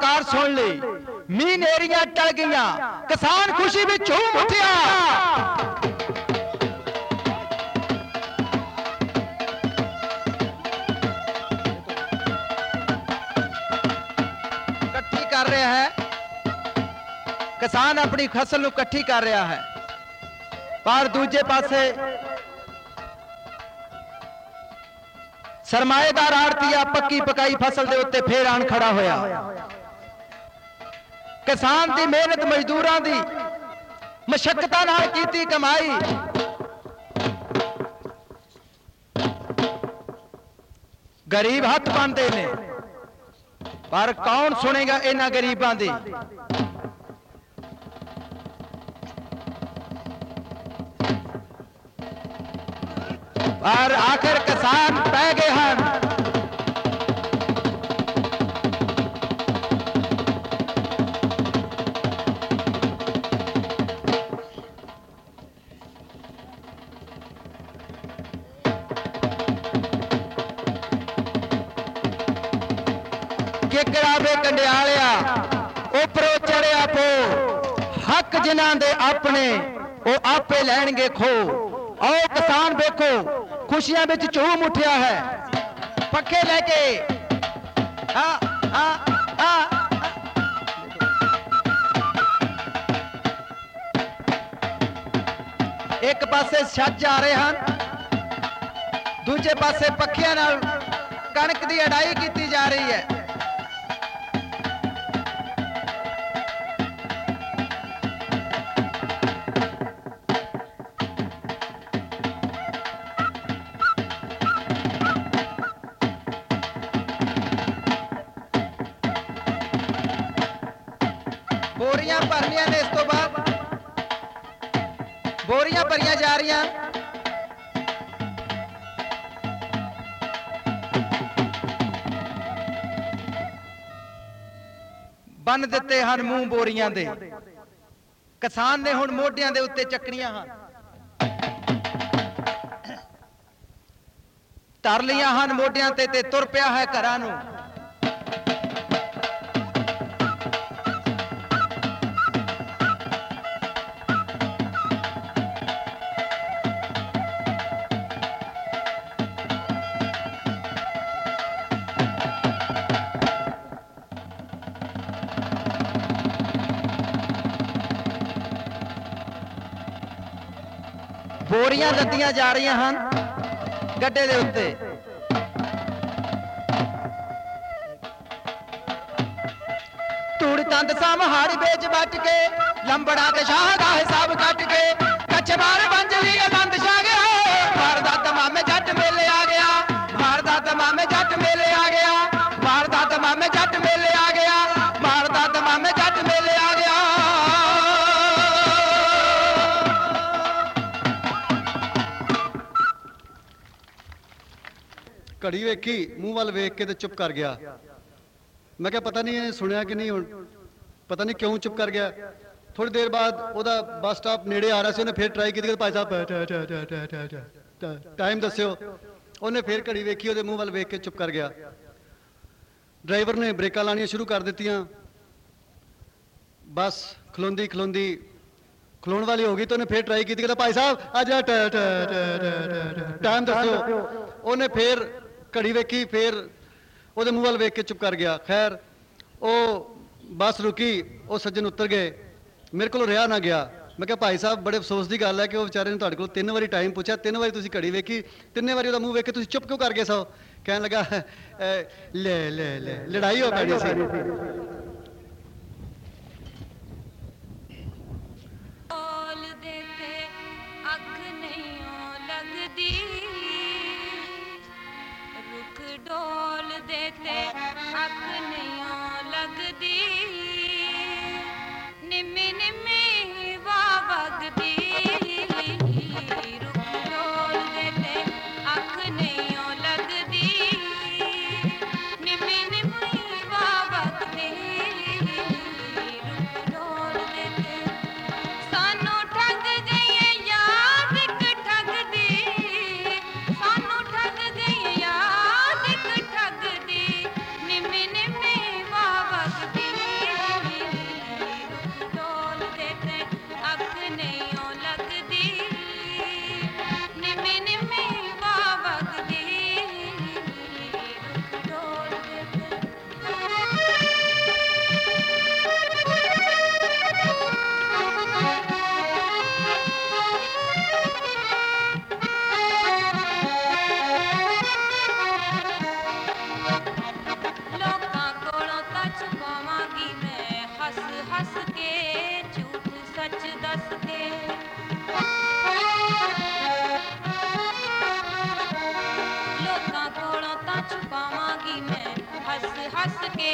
ਕਿਸਾਨ ਦੀ ਪੁਕਾਰ ਸੁਣ ਲਈ ਮੀਂਹ ਨੇਰੀਆਂ ਟਲ ਗਈਆਂ ਕਿਸਾਨ ਖੁਸ਼ੀ ਵਿੱਚ ਝੂਮ ਉੱਠਿਆ ਇਕੱਠੀ ਕਰ ਰਿਹਾ ਹੈ ਕਿਸਾਨ ਆਪਣੀ ਫਸਲ ਨੂੰ ਇਕੱਠੀ ਕਰ ਰਿਹਾ ਹੈ ਪਰ ਦੂਜੇ ਪਾਸੇ ਸਰਮਾਏਦਾਰ ਆੜਤੀਆ ਪੱਕੀ ਪਕਾਈ ਫਸਲ ਦੇ ਉੱਤੇ ਫੇਰ ਆਣ ਖੜਾ ਹੋਇਆ ਕਿਸਾਨ ਦੀ ਮਿਹਨਤ ਮਜ਼ਦੂਰਾਂ ਦੀ ਮਸ਼ੱਕਤਾਂ ਨਾਲ ਕੀਤੀ ਕਮਾਈ ਗਰੀਬ ਹੱਥ ਬੰਨਦੇ ਨੇ ਪਰ ਕੌਣ ਸੁਣੇਗਾ ਇਹਨਾਂ ਗਰੀਬਾਂ ਦੀ ਪਰ ਆਖਰ ਕਿਸਾਨ ਪੈ ਗਏ ਹਨ ਕਿਕੜਾ ਵੇ ਕੰਡਿਆਲਿਆ ਉਪਰੋਂ ਚੜਿਆ ਪੋ ਹੱਕ ਜਿਨ੍ਹਾਂ ਦੇ ਆਪਣੇ ਉਹ ਆਪੇ ਲੈਣਗੇ ਖੋ ਆਓ ਕਿਸਾਨ ਵੇਖੋ ਖੁਸ਼ੀਆਂ ਵਿੱਚ ਝੂਮ ਉੱਠਿਆ ਹੈ ਪੱਖੇ ਲੈ ਕੇ ਆ ਆ ਆ ਇੱਕ ਪਾਸੇ ਛੱਜ ਆ ਰਹੇ ਹਨ ਦੂਜੇ ਪਾਸੇ ਪੱਖਿਆਂ ਨਾਲ ਕਣਕ ਦੀ ਅਡਾਈ ਕੀਤੀ ਜਾ ਰਹੀ ਹੈ ਭਰੀਆਂ ਜਾ ਰਹੀਆਂ। ਬੰਨ ਦਿੱਤੇ ਹਨ ਮੂੰਹ ਬੋਰੀਆਂ ਦੇ। ਕਿਸਾਨ ਨੇ ਹੁਣ ਮੋਢਿਆਂ ਦੇ ਉੱਤੇ ਚੱਕਣੀਆਂ ਹਨ। ਧਰ ਲੀਆਂ ਹਨ ਮੋਢਿਆਂ ਤੇ ਤੇ ਤੁਰ ਪਿਆ ਹੈ ਘਰਾਂ ਨੂੰ। ਬੋਰੀਆਂ ਲੱਦੀਆਂ ਜਾ ਰਹੀਆਂ ਹਨ ਗੱਡੇ ਦੇ ਉੱਤੇ ਧੂੜ ਤੰਦ ਸਾਮ ਹਾੜੀ ਵੇਚ ਵੱਟ ਕੇ ਲੰਬੜਾ ਤੇ ਸ਼ਾਹ ਦਾ ਹਿਸਾਬ ਕੱਟ ਕੇ ਘੜੀ ਵੇਖੀ ਮੂੰਹ ਵੱਲ ਵੇਖ ਕੇ ਤੇ ਚੁੱਪ ਕਰ ਗਿਆ ਮੈਂ ਕਿਹਾ ਪਤਾ ਨਹੀਂ ਇਹਨੇ ਸੁਣਿਆ ਕਿ ਨਹੀਂ ਹੁਣ ਪਤਾ ਨਹੀਂ ਕਿਉਂ ਚੁੱਪ ਕਰ ਗਿਆ ਥੋੜੀ ਦੇਰ ਬਾਅਦ ਉਹਦਾ ਬੱਸ ਸਟਾਪ ਨੇੜੇ ਆ ਰਿਹਾ ਸੀ ਉਹਨੇ ਫੇਰ ਟਰਾਈ ਕੀਤੀ ਕਿ ਭਾਈ ਸਾਹਿਬ ਟਾ- ਟਾ- ਟਾ- ਟਾ- ਟਾ- ਟਾ- ਟਾ- ਟਾਈਮ ਦੱਸਿਓ ਉਹਨੇ ਫੇਰ ਘੜੀ ਵੇਖੀ ਉਹਦੇ ਮੂੰਹ ਵੱਲ ਵੇਖ ਕੇ ਚੁੱਪ ਕਰ ਗਿਆ ਡਰਾਈਵਰ ਨੇ ਬ੍ਰੇਕਾਂ ਲਾਣੀਆਂ ਸ਼ੁਰੂ ਕਰ ਦਿੱਤੀਆਂ ਬੱਸ ਖਲੋਂਦੀ ਖਲੋਂਦੀ ਖਲੋਣ ਵਾਲੀ ਹੋ ਗਈ ਤਾਂ ਉਹਨੇ ਫੇਰ ਟਰਾਈ ਕੀਤੀ ਕਿ ਭਾਈ ਸਾਹਿਬ ਆ ਜਾ ਟਾ- ਟਾ- ਟਾ- ਟਾ- ਟਾ- ਟਾ- ਟਾਈਮ ਦੱਸਿਓ ਉਹਨੇ ਫੇਰ ਘੜੀ ਵੇਖੀ, ਫੇਰ ਉਹਦੇ ਮੂੰਹ ਵੱਲ ਵੇਖ ਕੇ ਚੁੱਪ ਕਰ ਗਿਆ। ਖੈਰ, ਉਹ ਬੱਸ ਰੁਕੀ, ਉਹ ਸੱਜਣ ਉਤਰ ਗਏ। ਮੇਰੇ ਕੋਲ ਰਿਹਾ ਨਾ ਗਿਆ। ਮੈਂ ਕਿਹਾ, ਭਾਈ ਸਾਹਿਬ, ਬੜੇ ਅਫਸੋਸ ਦੀ ਗੱਲ ਹੈ ਕਿ ਉਹ ਵਿਚਾਰੇ ਨੇ ਤੁਹਾਡੇ ਕੋਲ ਤਿੰਨ ਵਾਰੀ ਟਾਈਮ ਪੁੱਛਿਆ। ਤਿੰਨ ਵਾਰੀ ਤੁਸੀਂ ਘੜੀ ਵੇਖੀ, ਤਿੰਨੇ ਵਾਰੀ ਉਹਦਾ ਮੂੰਹ ਵੇਖ ਕੇ ਤੁਸੀਂ ਚੁੱਪ ਕਿਉਂ ਕਰ ਗਏ ਸੋ? ਕਹਿਣ ਲੱਗਾ ਲੈ ਲੈ ਲੈ, ਲੜਾਈ ਹੋ ਪੈਣੀ ਸੀ। हंस हंस के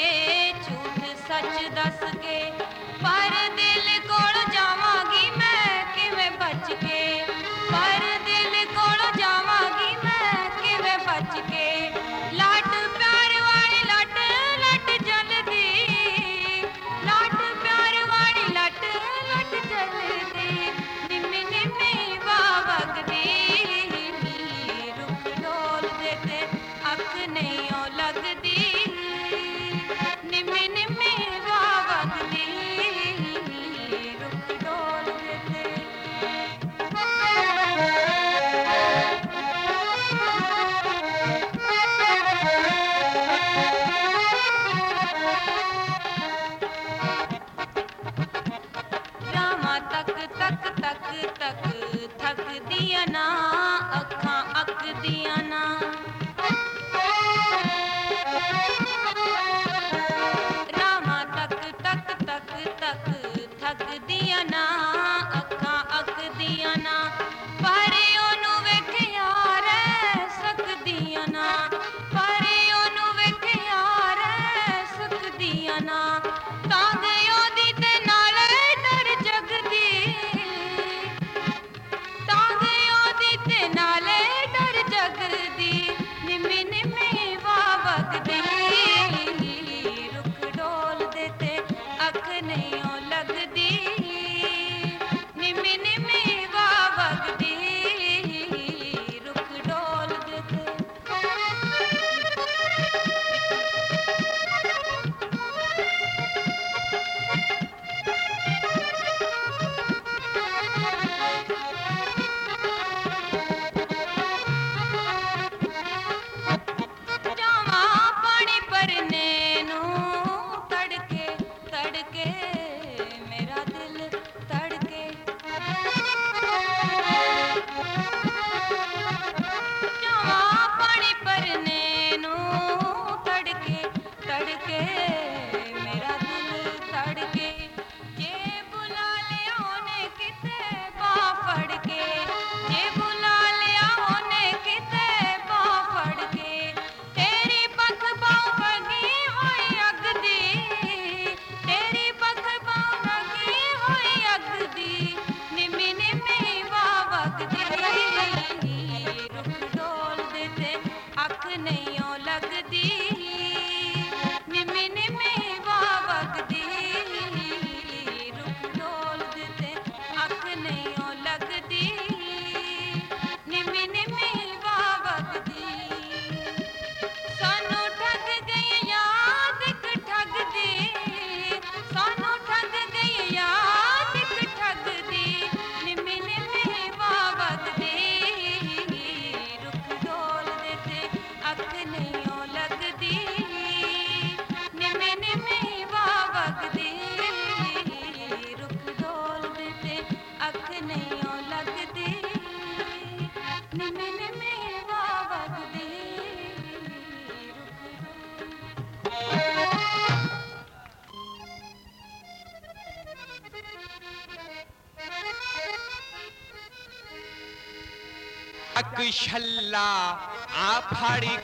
तक छल्ला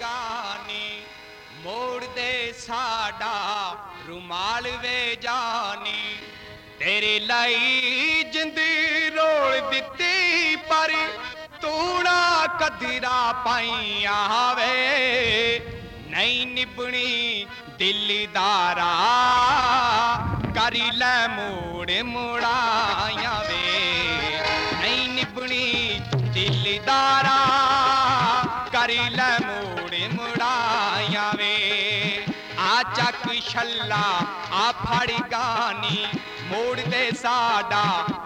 गानी, मोड़ दे साडा, रुमाल वे जानी। तेरे लाई जिंद रोल दिती पर तूड़ा कदरा पाई आवे नहीं निभनी दिलदारा करी ले मोड़ मुड़ाई ਚੱਕ ਛੱਲਾ ਆ ਫੜ ਗਾਨੀ ਮੋੜ ਦੇ ਸਾਡਾ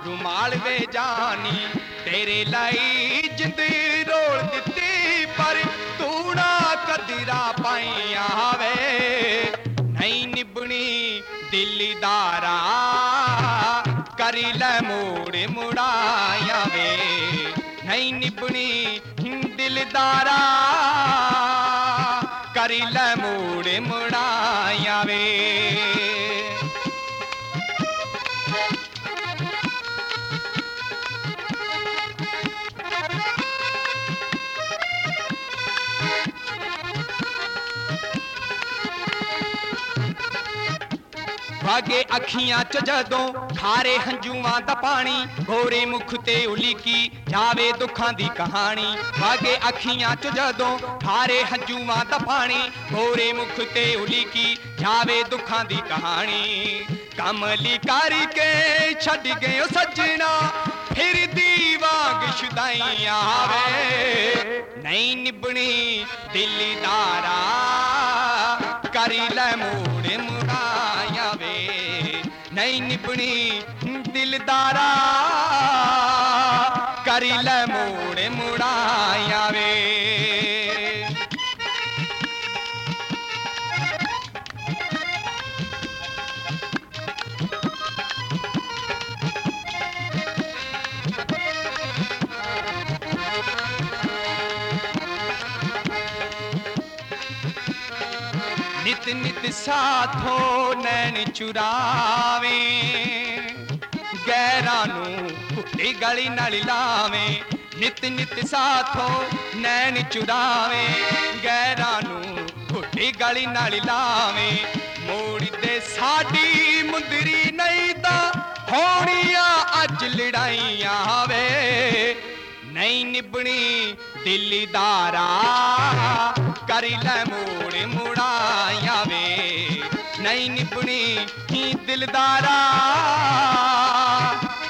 ਰੁਮਾਲ ਵੇ ਜਾਨੀ ਤੇਰੇ ਲਈ ਜਿੰਦ ਰੋਲ ਦਿੱਤੀ ਪਰ ਤੂੰ ਨਾ ਕਦਰਾ ਪਾਈਆਂ ਵੇ ਨਹੀਂ ਨਿਭਣੀ ਦਿਲਦਾਰਾ ਕਰੀ ਲੈ ਮੋੜ ਮੁੜਾਇਆ ਵੇ ਨਹੀਂ ਨਿਭਣੀ ਦਿਲਦਾਰਾ ਵਾਗੇ ਅੱਖੀਆਂ ਚ ਜਦੋਂ ਖਾਰੇ ਹੰਝੂਆਂ ਦਾ ਪਾਣੀ ਗੋਰੇ ਮੁਖ ਤੇ ਉਲੀਕੀ ਜਾਵੇ ਦੁੱਖਾਂ ਦੀ ਕਹਾਣੀ ਵਾਗੇ ਅੱਖੀਆਂ ਚ ਜਦੋਂ ਖਾਰੇ ਹੰਝੂਆਂ ਦਾ ਪਾਣੀ ਗੋਰੇ ਮੁਖ ਤੇ ਉਲੀਕੀ ਜਾਵੇ ਦੁੱਖਾਂ ਦੀ ਕਹਾਣੀ ਕਮਲੀ ਕਾਰੀ ਕੇ ਛੱਡ ਗਏ ਓ ਸੱਜਣਾ ਫਿਰ ਦੀ ਵਾਂਗ ਸ਼ੁਦਾਈਆਂ ਵੇ ਨਹੀਂ ਨਿਭਣੀ ਦਿਲਦਾਰਾ ਕਰੀ ਲੈ ਮੋੜ ਮੁੜਾਇਆ ਵੇ निपणी दिलदारा नित नित साथो नैन चुरावे। गैरानू हुट्टी गली नाली लावे। नित नित साथो नैन चुरावे। गैरा हुट्टी गली नाली लावे। मोड़ी दे साडी मुंदरी नहीं ता होनिया अज लड़ाइया वे नहीं निभनी दिलदारा करी ले मोड़ मोड़ निपणी ही दिलदारा।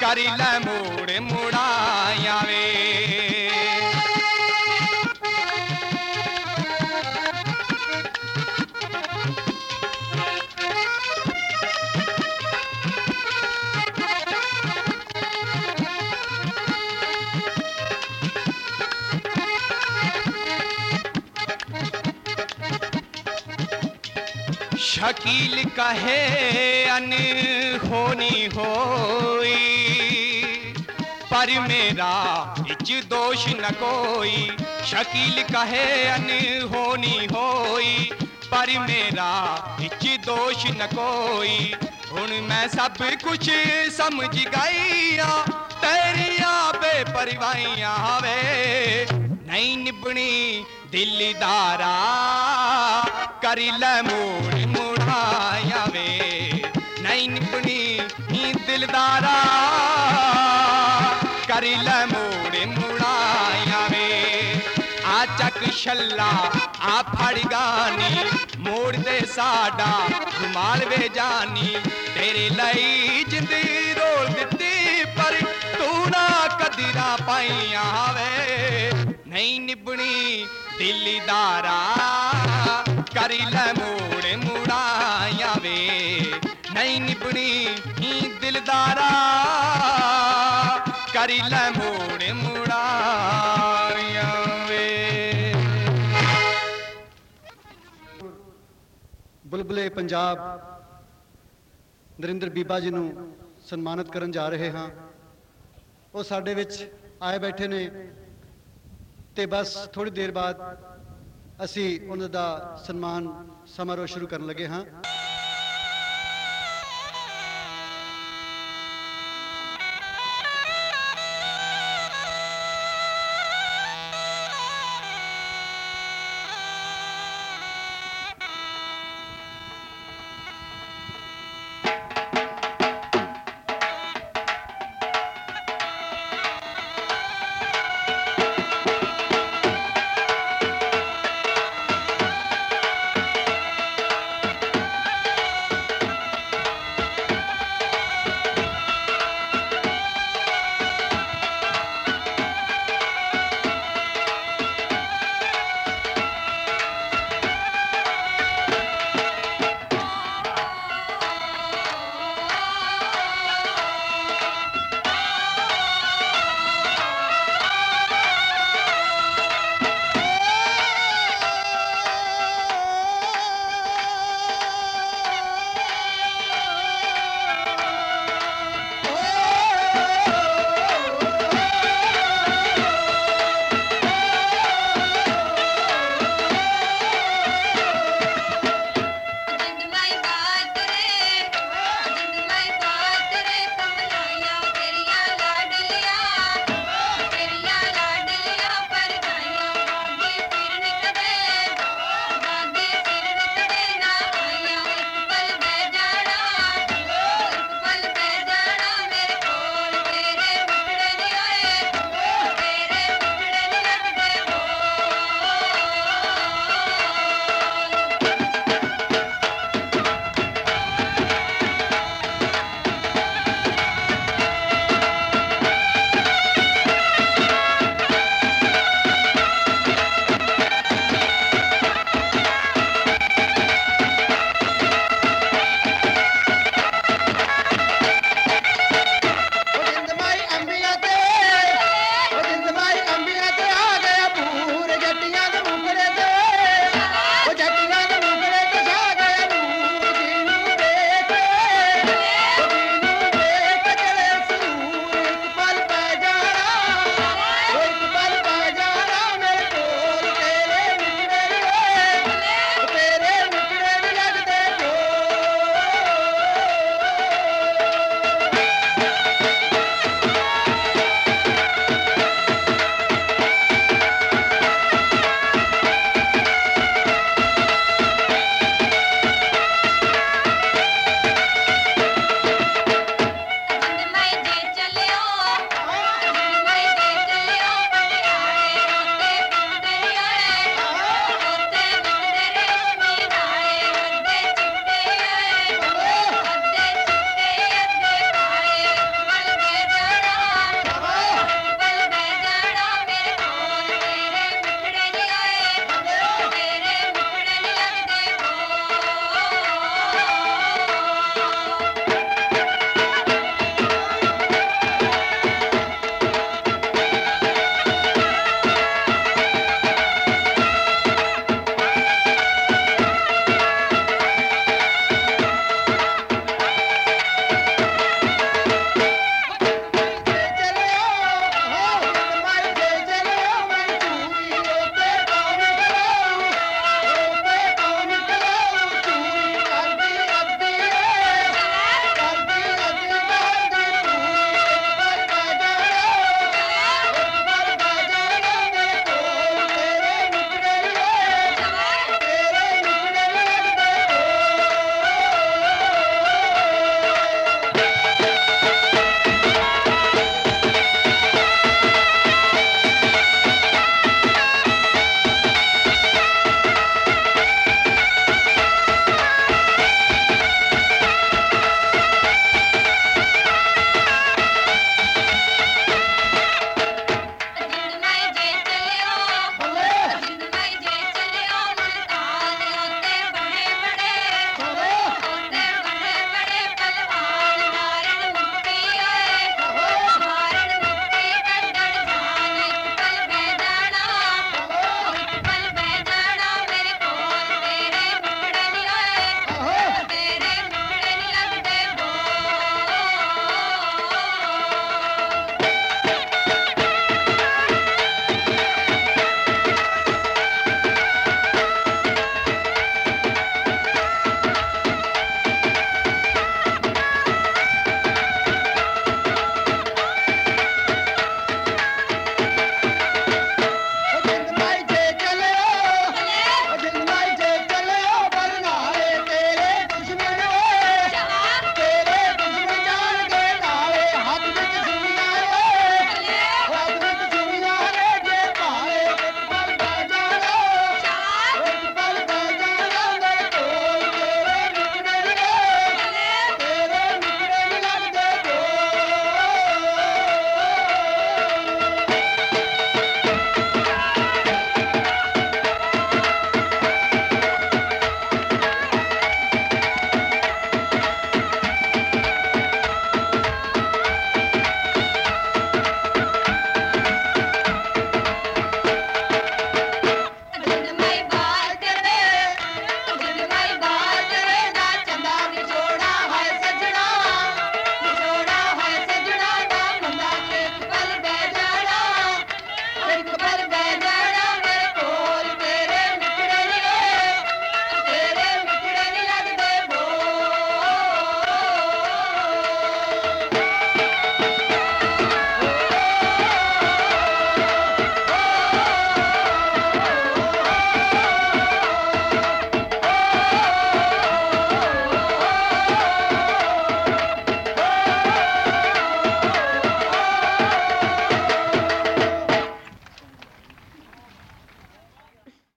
करी ले मोड़ मुड़ाया वे शकील कहे, अन होनी हो पर मेरा इज़ दोष न कोई। शकील कहे, अन होनी होई। पर मेरा इज़ दोष न कोई। हूँ मैं सब कुछ समझ गई तेरिया बे परिवाइया वे नहीं निभनी दिलदारा। करी ले मोड़ आया वे। नई दिलदारा। करी ल वे। आ चक छल्ला आ फड़ गानी। मोड़ दे साडा घुमाल वे जानी। तेरे लई जिंद रोल दिती पर तू ना कदी पाई आवे ਨਹੀਂ ਨਿਭਣੀ ਦਿਲਦਾਰਾ ਕਰੀ ਲੈ ਮੋੜ ਮੁੜਾਇਆ ਵੇ। ਨਹੀਂ ਨਿਭਣੀ ਹੀ ਦਿਲਦਾਰਾ ਕਰੀ ਲੈ ਮੋੜ ਮੁੜਾਇਆ ਵੇ। ਬੁਲਬੁਲੇ ਪੰਜਾਬ, ਨਰਿੰਦਰ ਬੀਬਾ ਜੀ ਨੂੰ ਸਨਮਾਨਿਤ ਕਰਨ ਜਾ ਰਹੇ ਹਾਂ। ਉਹ ਸਾਡੇ ਵਿੱਚ ਆਏ ਬੈਠੇ ਨੇ। ਤੇ ਬਸ ਥੋੜੀ ਦੇਰ ਬਾਅਦ ਅਸੀਂ ਉਹਨਾਂ ਦਾ ਸਨਮਾਨ ਸਮਾਰੋਹ ਸ਼ੁਰੂ ਕਰਨ ਲੱਗੇ ਹਾਂ।